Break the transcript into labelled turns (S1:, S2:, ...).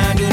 S1: I do.